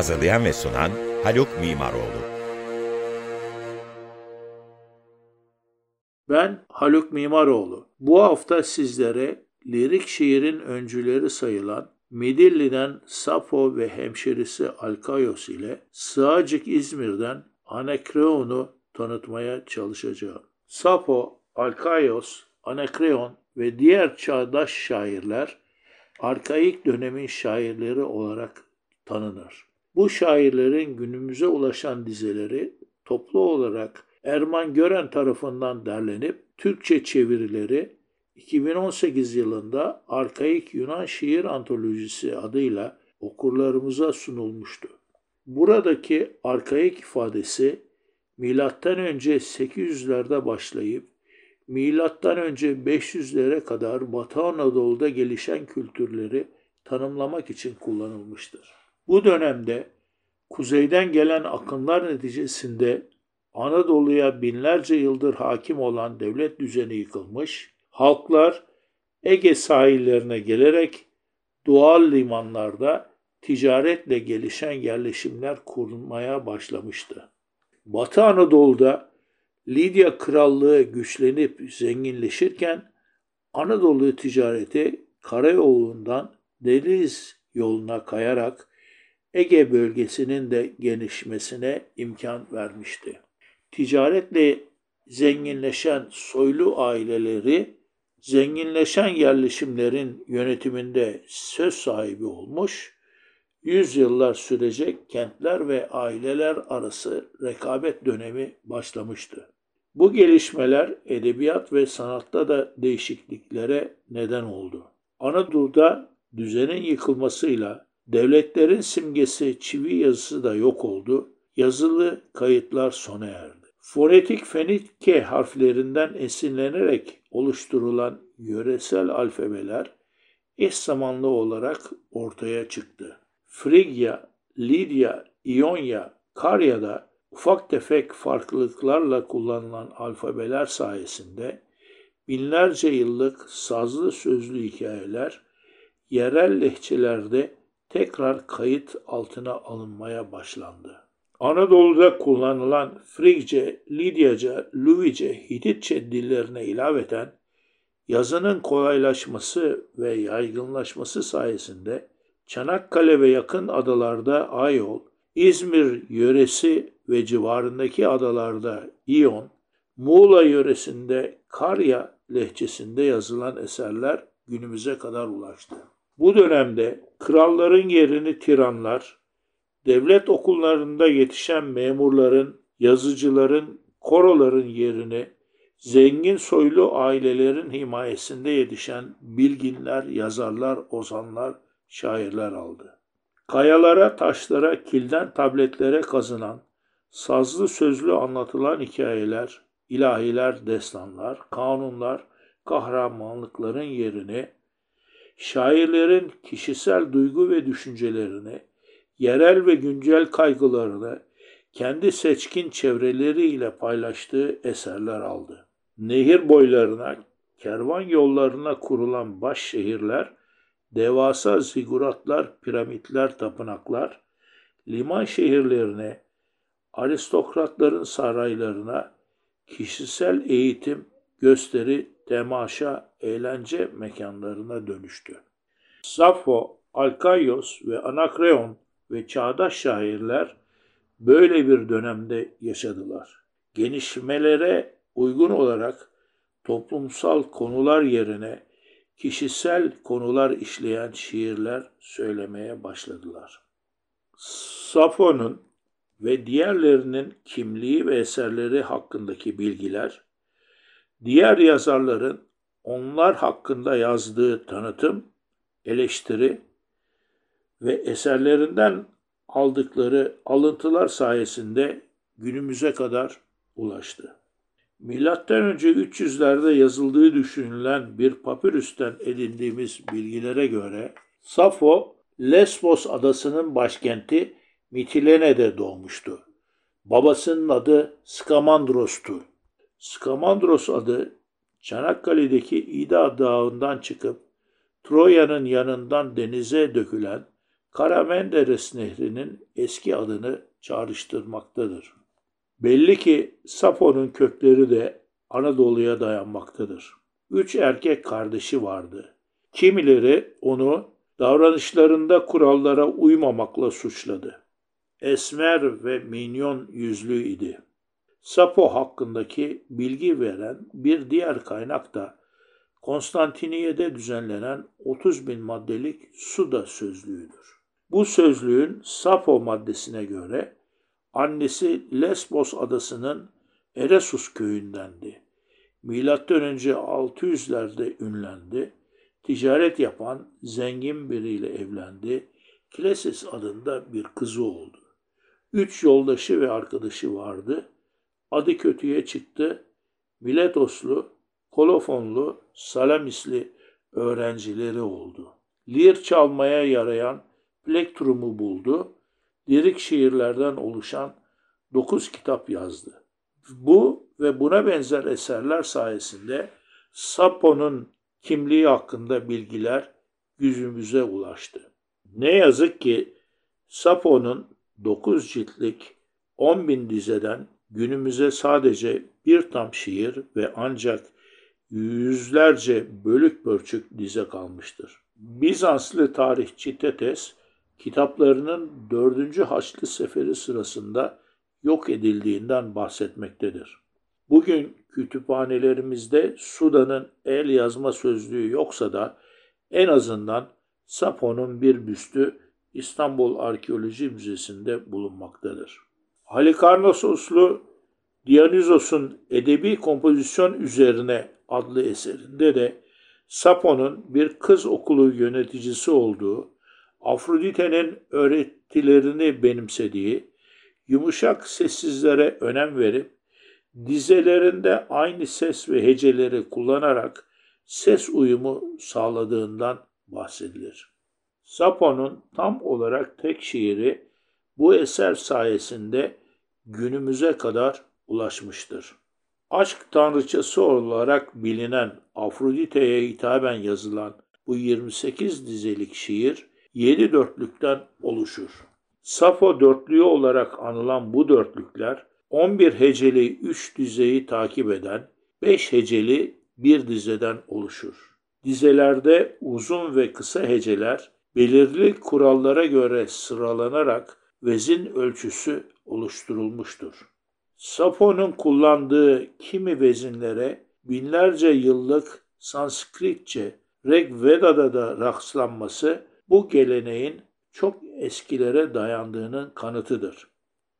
Hazırlayan ve sunan Haluk Mimaroğlu. Ben Haluk Mimaroğlu. Bu hafta sizlere lirik şiirin öncüleri sayılan Midilli'den Safo ve hemşerisi Alkayos ile Sığacık İzmir'den Anakreon'u tanıtmaya çalışacağım. Safo, Alkayos, Anakreon ve diğer çağdaş şairler arkaik dönemin şairleri olarak tanınır. Bu şairlerin günümüze ulaşan dizeleri toplu olarak Erman Gören tarafından derlenip Türkçe çevirileri 2018 yılında Arkaik Yunan Şiir Antolojisi adıyla okurlarımıza sunulmuştu. Buradaki arkaik ifadesi milattan önce 800'lerde başlayıp milattan önce 500'lere kadar Batı Anadolu'da gelişen kültürleri tanımlamak için kullanılmıştır. Bu dönemde kuzeyden gelen akınlar neticesinde Anadolu'ya binlerce yıldır hakim olan devlet düzeni yıkılmış, halklar Ege sahillerine gelerek doğal limanlarda ticaretle gelişen yerleşimler kurulmaya başlamıştı. Batı Anadolu'da Lidya Krallığı güçlenip zenginleşirken Anadolu ticareti karayolundan deniz yoluna kayarak Ege bölgesinin de genişmesine imkan vermişti. Ticaretle zenginleşen soylu aileleri zenginleşen yerleşimlerin yönetiminde söz sahibi olmuş, yüzyıllar sürecek kentler ve aileler arası rekabet dönemi başlamıştı. Bu gelişmeler edebiyat ve sanatta da değişikliklere neden oldu. Anadolu'da düzenin yıkılmasıyla Devletlerin simgesi çivi yazısı da yok oldu. Yazılı kayıtlar sona erdi. Fonetik Fenike harflerinden esinlenerek oluşturulan yöresel alfabeler eş zamanlı olarak ortaya çıktı. Frigya, Lidya, İonya, Karya'da ufak tefek farklılıklarla kullanılan alfabeler sayesinde binlerce yıllık sazlı sözlü hikayeler yerel lehçelerde tekrar kayıt altına alınmaya başlandı. Anadolu'da kullanılan Frigce, Lidyaca, Luvice, Hititçe dillerine ilaveten yazının kolaylaşması ve yaygınlaşması sayesinde Çanakkale ve yakın adalarda Ayol, İzmir yöresi ve civarındaki adalarda İyon, Muğla yöresinde Karya lehçesinde yazılan eserler günümüze kadar ulaştı. Bu dönemde kralların yerini tiranlar, devlet okullarında yetişen memurların, yazıcıların, koroların yerini zengin soylu ailelerin himayesinde yetişen bilginler, yazarlar, ozanlar, şairler aldı. Kayalara, taşlara, kilden tabletlere kazınan, sazlı sözlü anlatılan hikayeler, ilahiler, destanlar, kanunlar, kahramanlıkların yerini şairlerin kişisel duygu ve düşüncelerini, yerel ve güncel kaygılarını kendi seçkin çevreleriyle paylaştığı eserler aldı. Nehir boylarına, kervan yollarına kurulan baş şehirler, devasa ziguratlar, piramitler, tapınaklar, liman şehirlerine, aristokratların saraylarına, kişisel eğitim, gösteri, temaşa, eğlence mekanlarına dönüştü. Safo, Alkayos ve Anakreon ve çağdaş şairler böyle bir dönemde yaşadılar. Genişmelere uygun olarak toplumsal konular yerine kişisel konular işleyen şiirler söylemeye başladılar. Safo'nun ve diğerlerinin kimliği ve eserleri hakkındaki bilgiler, diğer yazarların onlar hakkında yazdığı tanıtım, eleştiri ve eserlerinden aldıkları alıntılar sayesinde günümüze kadar ulaştı. Milattan önce 300'lerde yazıldığı düşünülen bir papirüsten edindiğimiz bilgilere göre Safo, Lesbos adasının başkenti Mitilene'de doğmuştu. Babasının adı Skamandros'tu. Skamandros adı Çanakkale'deki İda Dağı'ndan çıkıp Troya'nın yanından denize dökülen Karamenderes Nehri'nin eski adını çağrıştırmaktadır. Belli ki Safo'nun kökleri de Anadolu'ya dayanmaktadır. Üç erkek kardeşi vardı. Kimileri onu davranışlarında kurallara uymamakla suçladı. Esmer ve minyon yüzlü idi. Sapo hakkındaki bilgi veren bir diğer kaynak da Konstantiniye'de düzenlenen 30 bin maddelik Suda sözlüğüdür. Bu sözlüğün Sapo maddesine göre annesi Lesbos adasının Eresus köyündendi. Milattan önce 600'lerde ünlendi. Ticaret yapan zengin biriyle evlendi. Klesis adında bir kızı oldu. Üç yoldaşı ve arkadaşı vardı. Adı kötüye çıktı. Miletoslu, Kolofonlu, Salamisli öğrencileri oldu. Lir çalmaya yarayan plektrumu buldu. Lirik şiirlerden oluşan dokuz kitap yazdı. Bu ve buna benzer eserler sayesinde Sapo'nun kimliği hakkında bilgiler yüzümüze ulaştı. Ne yazık ki Sapo'nun 9 ciltlik 10 bin dizeden günümüze sadece bir tam şiir ve ancak yüzlerce bölük pörçük dize kalmıştır. Bizanslı tarihçi Tetes, kitaplarının 4. Haçlı Seferi sırasında yok edildiğinden bahsetmektedir. Bugün kütüphanelerimizde Sudan'ın el yazma sözlüğü yoksa da en azından Sapo'nun bir büstü İstanbul Arkeoloji Müzesi'nde bulunmaktadır. Halikarnassoslu Dionysos'un Edebi Kompozisyon Üzerine adlı eserinde de Sapo'nun bir kız okulu yöneticisi olduğu, Afrodite'nin öğretilerini benimsediği, yumuşak sessizlere önem verip dizelerinde aynı ses ve heceleri kullanarak ses uyumu sağladığından bahsedilir. Sapo'nun tam olarak tek şiiri bu eser sayesinde günümüze kadar ulaşmıştır. Aşk tanrıçası olarak bilinen Afrodite'ye hitaben yazılan bu 28 dizelik şiir 7 dörtlükten oluşur. Safo dörtlüğü olarak anılan bu dörtlükler 11 heceli 3 dizeyi takip eden 5 heceli bir dizeden oluşur. Dizelerde uzun ve kısa heceler belirli kurallara göre sıralanarak vezin ölçüsü oluşturulmuştur. Safo'nun kullandığı kimi vezinlere binlerce yıllık Sanskritçe Rig Veda'da da rastlanması bu geleneğin çok eskilere dayandığının kanıtıdır.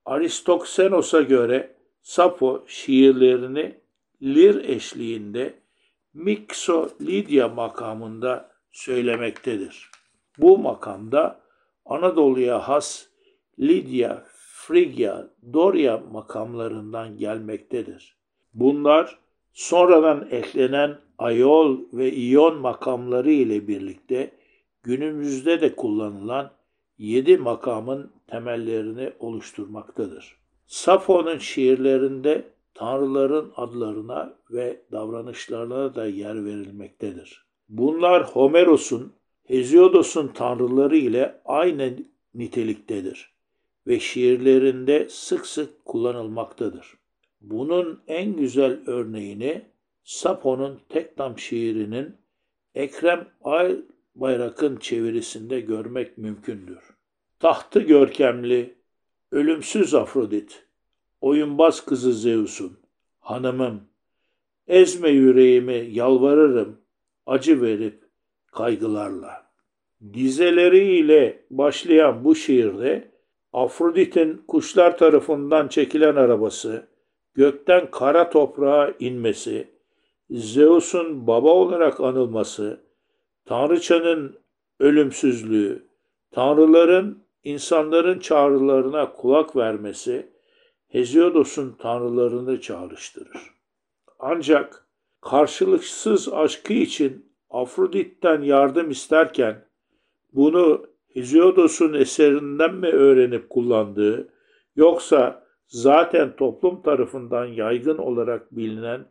Aristoksenos'a göre Sapo şiirlerini lir eşliğinde Mikso Lydia makamında söylemektedir. Bu makamda Anadolu'ya has Lidya, Frigya, Dorya makamlarından gelmektedir. Bunlar sonradan eklenen Ayol ve İyon makamları ile birlikte günümüzde de kullanılan yedi makamın temellerini oluşturmaktadır. Safo'nun şiirlerinde tanrıların adlarına ve davranışlarına da yer verilmektedir. Bunlar Homeros'un, Hesiodos'un tanrıları ile aynı niteliktedir ve şiirlerinde sık sık kullanılmaktadır. Bunun en güzel örneğini Sapo'nun Tekdam şiirinin Ekrem Aybayrak'ın çevirisinde görmek mümkündür. Tahtı görkemli, ölümsüz Afrodit, oyunbaz kızı Zeus'un, hanımım, ezme yüreğimi yalvarırım, acı verip kaygılarla. Dizeleriyle başlayan bu şiirde Afrodit'in kuşlar tarafından çekilen arabası, gökten kara toprağa inmesi, Zeus'un baba olarak anılması, Tanrıçanın ölümsüzlüğü, tanrıların insanların çağrılarına kulak vermesi Heziodos'un tanrılarını çağrıştırır. Ancak karşılıksız aşkı için Afrodit'ten yardım isterken bunu Heziodos'un eserinden mi öğrenip kullandığı yoksa zaten toplum tarafından yaygın olarak bilinen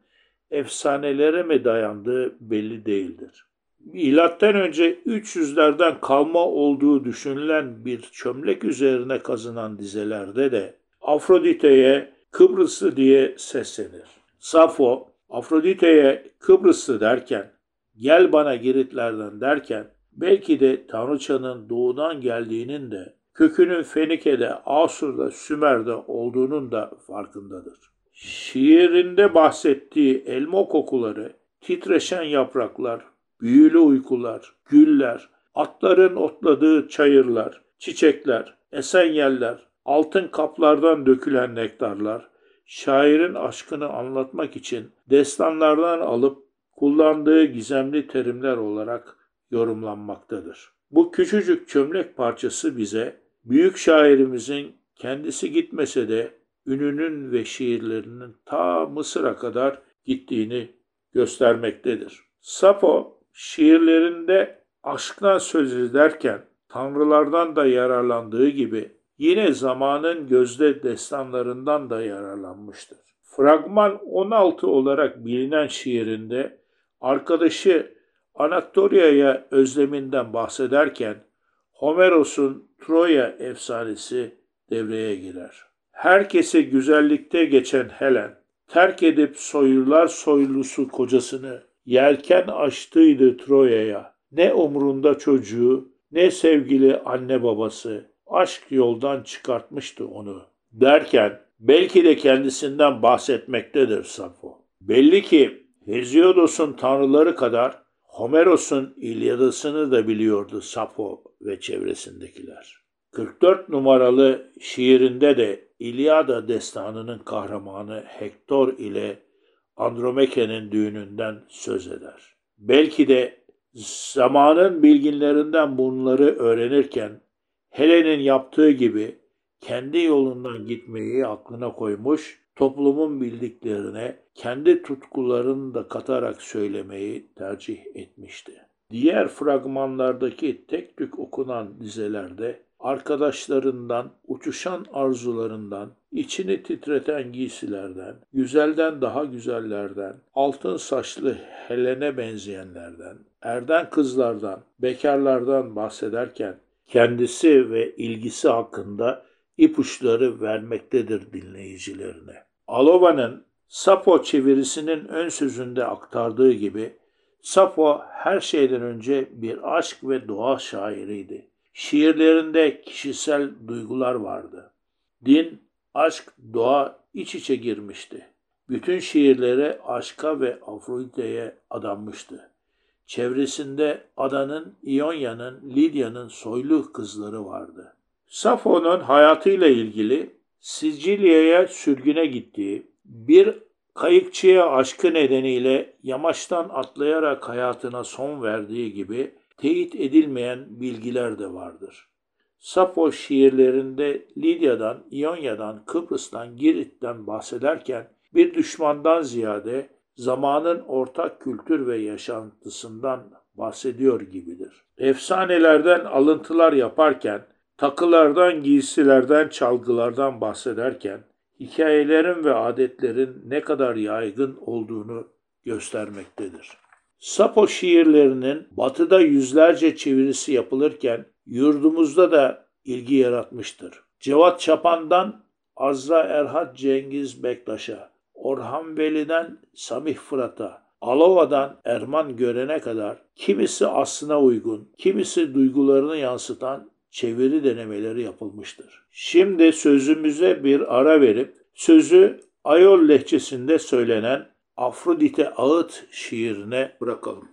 efsanelere mi dayandığı belli değildir. Milattan önce 300'lerden kalma olduğu düşünülen bir çömlek üzerine kazınan dizelerde de Afrodite'ye Kıbrıslı diye seslenir. Safo Afrodite'ye Kıbrıslı derken gel bana Giritlerden derken belki de Tanrıçanın doğudan geldiğinin de kökünün Fenike'de, Asur'da, Sümer'de olduğunun da farkındadır. Şiirinde bahsettiği elma kokuları, titreşen yapraklar, büyülü uykular, güller, atların otladığı çayırlar, çiçekler, esen yerler, altın kaplardan dökülen nektarlar, şairin aşkını anlatmak için destanlardan alıp kullandığı gizemli terimler olarak yorumlanmaktadır. Bu küçücük çömlek parçası bize büyük şairimizin kendisi gitmese de ününün ve şiirlerinin ta Mısır'a kadar gittiğini göstermektedir. Sapo şiirlerinde aşktan söz ederken tanrılardan da yararlandığı gibi yine zamanın gözde destanlarından da yararlanmıştır. Fragman 16 olarak bilinen şiirinde arkadaşı Anatolia'ya özleminden bahsederken Homeros'un Troya efsanesi devreye girer. Herkese güzellikte geçen Helen, terk edip soylular soylusu kocasını yelken açtıydı Troya'ya. Ne umrunda çocuğu, ne sevgili anne babası, aşk yoldan çıkartmıştı onu. Derken belki de kendisinden bahsetmektedir Safo. Belli ki Heziodos'un tanrıları kadar Homeros'un İlyadasını da biliyordu Safo ve çevresindekiler. 44 numaralı şiirinde de İlyada destanının kahramanı Hektor ile Andromeke'nin düğününden söz eder. Belki de zamanın bilginlerinden bunları öğrenirken Helen'in yaptığı gibi kendi yolundan gitmeyi aklına koymuş, toplumun bildiklerine kendi tutkularını da katarak söylemeyi tercih etmişti. Diğer fragmanlardaki tek tük okunan dizelerde arkadaşlarından, uçuşan arzularından, içini titreten giysilerden, güzelden daha güzellerden, altın saçlı Helen'e benzeyenlerden, erden kızlardan, bekarlardan bahsederken kendisi ve ilgisi hakkında ipuçları vermektedir dinleyicilerine. Alova'nın Sapo çevirisinin ön sözünde aktardığı gibi Sapo her şeyden önce bir aşk ve doğa şairiydi. Şiirlerinde kişisel duygular vardı. Din, aşk, doğa iç içe girmişti. Bütün şiirleri aşka ve Afrodite'ye adanmıştı. Çevresinde adanın, İonya'nın, Lidya'nın soylu kızları vardı. Safo'nun hayatıyla ilgili Sicilya'ya sürgüne gittiği, bir kayıkçıya aşkı nedeniyle yamaçtan atlayarak hayatına son verdiği gibi teyit edilmeyen bilgiler de vardır. Safo şiirlerinde Lidya'dan, İonya'dan, Kıbrıs'tan, Girit'ten bahsederken bir düşmandan ziyade zamanın ortak kültür ve yaşantısından bahsediyor gibidir. Efsanelerden alıntılar yaparken, takılardan, giysilerden, çalgılardan bahsederken, hikayelerin ve adetlerin ne kadar yaygın olduğunu göstermektedir. Sapo şiirlerinin batıda yüzlerce çevirisi yapılırken yurdumuzda da ilgi yaratmıştır. Cevat Çapan'dan Azra Erhat Cengiz Bektaş'a, Orhan Veli'den Samih Fırat'a, Alova'dan Erman Gören'e kadar kimisi aslına uygun, kimisi duygularını yansıtan çeviri denemeleri yapılmıştır. Şimdi sözümüze bir ara verip sözü Ayol lehçesinde söylenen Afrodite Ağıt şiirine bırakalım.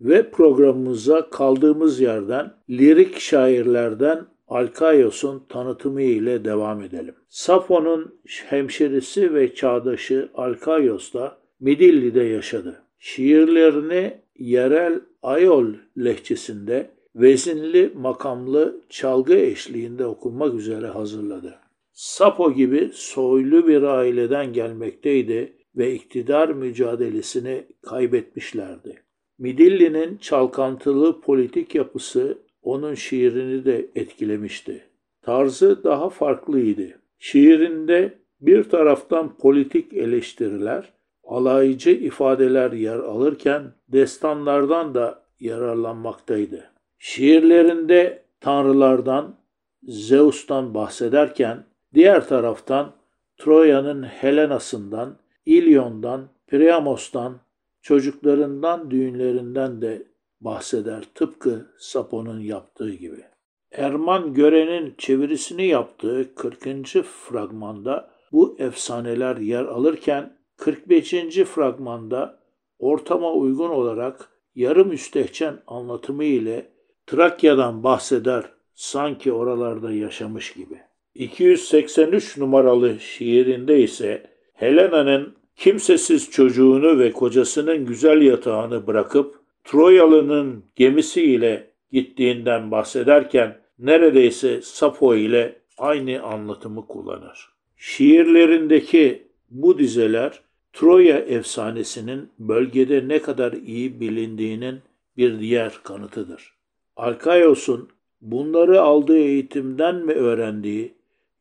Ve programımıza kaldığımız yerden lirik şairlerden Alkaios'un tanıtımı ile devam edelim. Safon'un hemşerisi ve çağdaşı Alkaios da Midilli'de yaşadı. Şiirlerini yerel Ayol lehçesinde vezinli makamlı çalgı eşliğinde okunmak üzere hazırladı. Sapo gibi soylu bir aileden gelmekteydi ve iktidar mücadelesini kaybetmişlerdi. Midilli'nin çalkantılı politik yapısı onun şiirini de etkilemişti. Tarzı daha farklıydı. Şiirinde bir taraftan politik eleştiriler, alaycı ifadeler yer alırken destanlardan da yararlanmaktaydı. Şiirlerinde tanrılardan, Zeus'tan bahsederken diğer taraftan Troya'nın Helena'sından, İlyon'dan, Priamos'tan, çocuklarından, düğünlerinden de bahseder tıpkı Sapo'nun yaptığı gibi. Erman Gören'in çevirisini yaptığı 40. fragmanda bu efsaneler yer alırken 45. fragmanda ortama uygun olarak yarım müstehcen anlatımı ile Trakya'dan bahseder sanki oralarda yaşamış gibi. 283 numaralı şiirinde ise Helena'nın kimsesiz çocuğunu ve kocasının güzel yatağını bırakıp Troyalı'nın gemisiyle gittiğinden bahsederken neredeyse Safo ile aynı anlatımı kullanır. Şiirlerindeki bu dizeler Troya efsanesinin bölgede ne kadar iyi bilindiğinin bir diğer kanıtıdır. Alkaios'un bunları aldığı eğitimden mi öğrendiği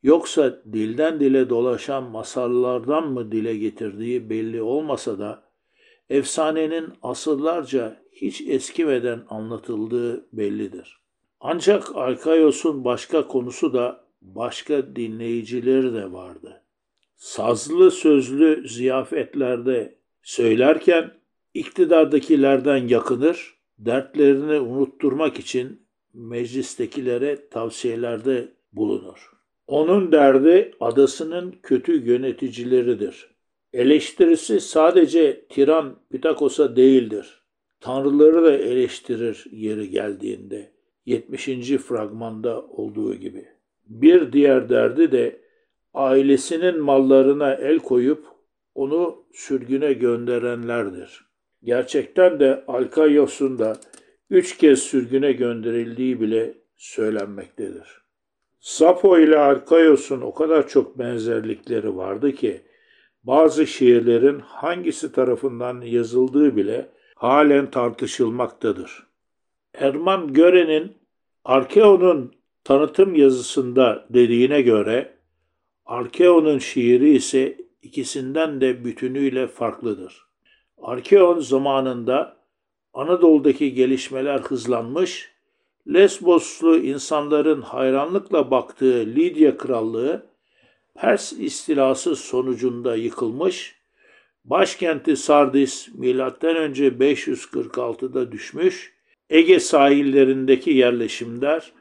yoksa dilden dile dolaşan masallardan mı dile getirdiği belli olmasa da efsanenin asıllarca hiç eskimeden anlatıldığı bellidir. Ancak Alkaios'un başka konusu da başka dinleyicileri de vardı. Sazlı sözlü ziyafetlerde söylerken iktidardakilerden yakınır, dertlerini unutturmak için meclistekilere tavsiyelerde bulunur. Onun derdi adasının kötü yöneticileridir. Eleştirisi sadece tiran Pitakos'a değildir. Tanrıları da eleştirir yeri geldiğinde. 70. fragmanda olduğu gibi. Bir diğer derdi de ailesinin mallarına el koyup onu sürgüne gönderenlerdir. Gerçekten de Alkaios'un da üç kez sürgüne gönderildiği bile söylenmektedir. Sapo ile Alkaios'un o kadar çok benzerlikleri vardı ki bazı şiirlerin hangisi tarafından yazıldığı bile halen tartışılmaktadır. Erman Gören'in Arkeo'nun tanıtım yazısında dediğine göre Arkeon'un şiiri ise ikisinden de bütünüyle farklıdır. Arkeon zamanında Anadolu'daki gelişmeler hızlanmış, Lesboslu insanların hayranlıkla baktığı Lidya Krallığı Pers istilası sonucunda yıkılmış, başkenti Sardis M.Ö. 546'da düşmüş, Ege sahillerindeki yerleşimler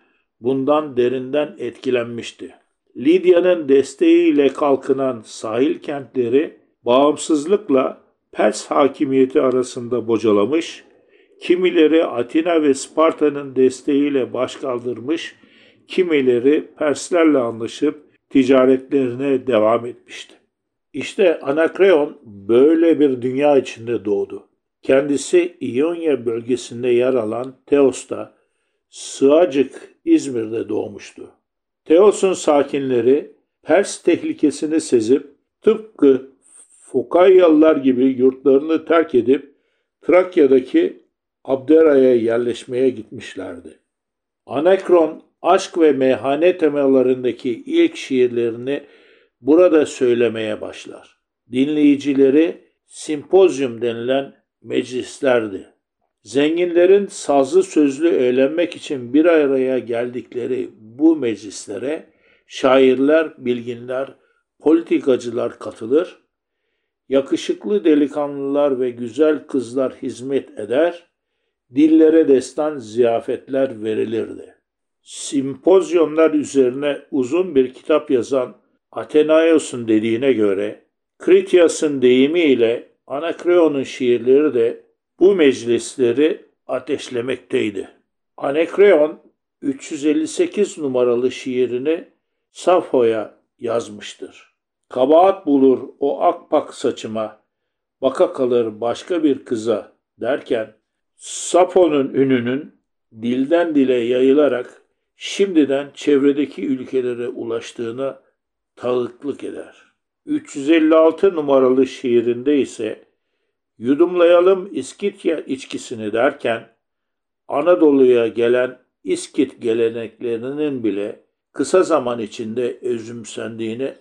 bundan derinden etkilenmişti. Lidya'nın desteğiyle kalkınan sahil kentleri bağımsızlıkla Pers hakimiyeti arasında bocalamış, kimileri Atina ve Sparta'nın desteğiyle başkaldırmış, kimileri Perslerle anlaşıp ticaretlerine devam etmişti. İşte Anakreon böyle bir dünya içinde doğdu. Kendisi İonya bölgesinde yer alan Teos'ta, Sığacık İzmir'de doğmuştu. Teos'un sakinleri Pers tehlikesini sezip tıpkı Fokayyalılar gibi yurtlarını terk edip Trakya'daki Abdera'ya yerleşmeye gitmişlerdi. Anakron aşk ve meyhane temalarındaki ilk şiirlerini burada söylemeye başlar. Dinleyicileri simpozyum denilen meclislerdi. Zenginlerin sazlı sözlü eğlenmek için bir araya geldikleri bu meclislere şairler, bilginler, politikacılar katılır, yakışıklı delikanlılar ve güzel kızlar hizmet eder, dillere destan ziyafetler verilirdi. Simpozyonlar üzerine uzun bir kitap yazan Athenaios'un dediğine göre, Kritias'ın deyimiyle Anakreon'un şiirleri de bu meclisleri ateşlemekteydi. Anakreon 358 numaralı şiirini Safho'ya yazmıştır. Kabahat bulur o akpak saçıma, baka kalır başka bir kıza derken Safo'nun ününün dilden dile yayılarak şimdiden çevredeki ülkelere ulaştığına tanıklık eder. 356 numaralı şiirinde ise yudumlayalım İskitya içkisini derken Anadolu'ya gelen İskit geleneklerinin bile kısa zaman içinde özümsendiğini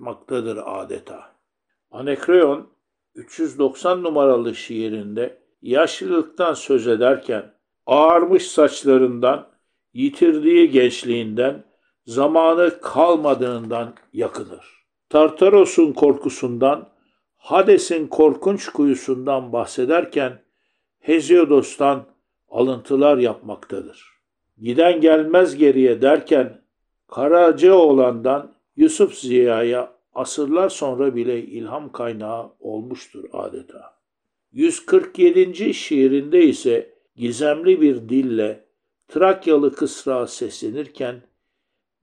anlatmaktadır adeta. Anekreon 390 numaralı şiirinde yaşlılıktan söz ederken ağarmış saçlarından, yitirdiği gençliğinden, zamanı kalmadığından yakınır. Tartaros'un korkusundan, Hades'in korkunç kuyusundan bahsederken Hesiodos'tan alıntılar yapmaktadır. Giden gelmez geriye derken Karacaoğlan'dan Yusuf Ziya'ya asırlar sonra bile ilham kaynağı olmuştur adeta. 147. şiirinde ise gizemli bir dille Trakyalı kısra seslenirken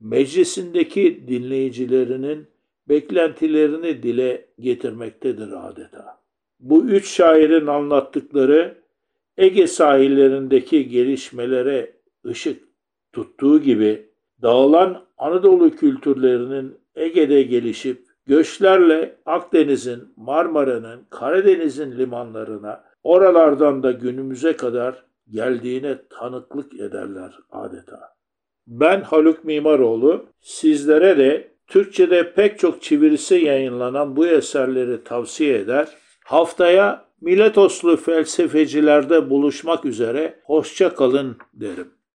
meclisindeki dinleyicilerinin beklentilerini dile getirmektedir adeta. Bu üç şairin anlattıkları Ege sahillerindeki gelişmelere ışık tuttuğu gibi dağılan Anadolu kültürlerinin Ege'de gelişip göçlerle Akdeniz'in, Marmara'nın, Karadeniz'in limanlarına, oralardan da günümüze kadar geldiğine tanıklık ederler adeta. Ben Haluk Mimaroğlu, sizlere de Türkçe'de pek çok çevirisi yayınlanan bu eserleri tavsiye eder. Haftaya Miletoslu felsefecilerde buluşmak üzere hoşça kalın derim.